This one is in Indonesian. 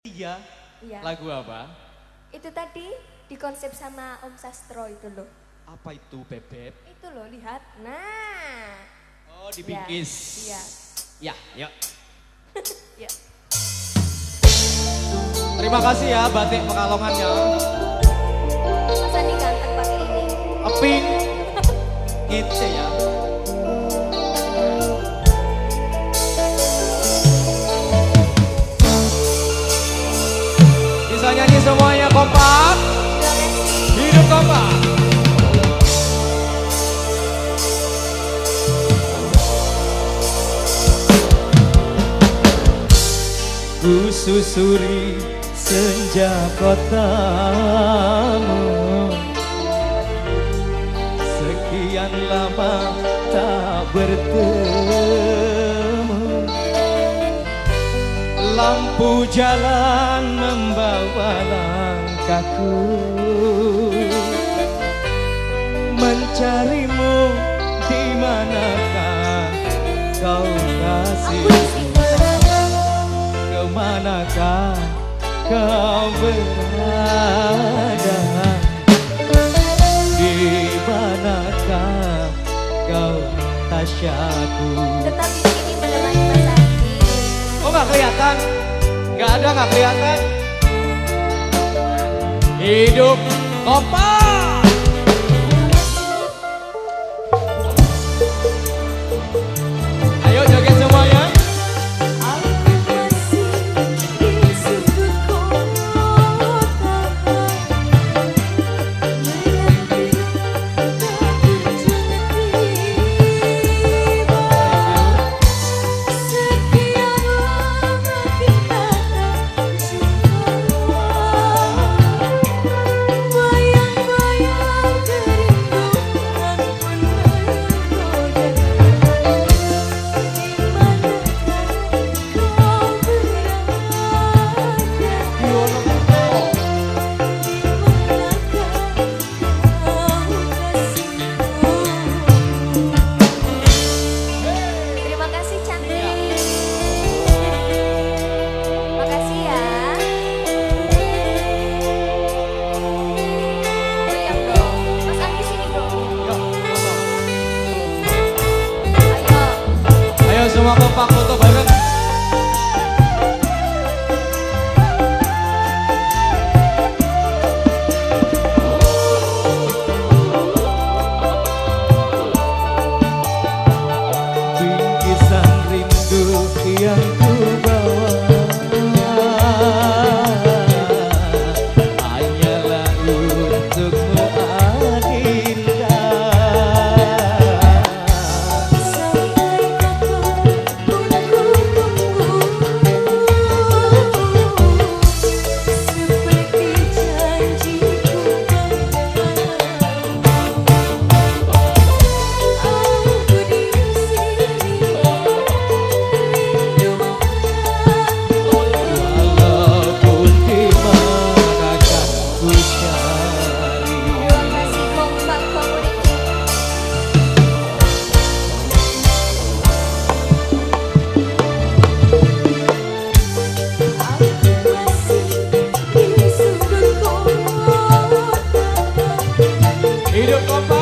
Iya. Iya. Lagu apa? Itu tadi dikonsep sama Om Sastro itu loh. Apa itu bebek? Itu loh lihat. Nah. Oh dibingkis. Iya. Ya, yuk. Iya. Terima kasih ya batik pekalongannya. Mas Andi ganteng pakai ini. Eping. Gitu ya. Bisa nyanyi semuanya kompak. Hidup kompak. Ku susuri senja kotamu Sekian lama tak bertemu Lampu jalan membawa langkahku. Mencarimu di manakah kau kasih? Ke manakah kau berada? Di manakah kau Tasyaku Tetap nggak kelihatan? Nggak ada nggak kelihatan? Hidup kompak sama bapak Hidup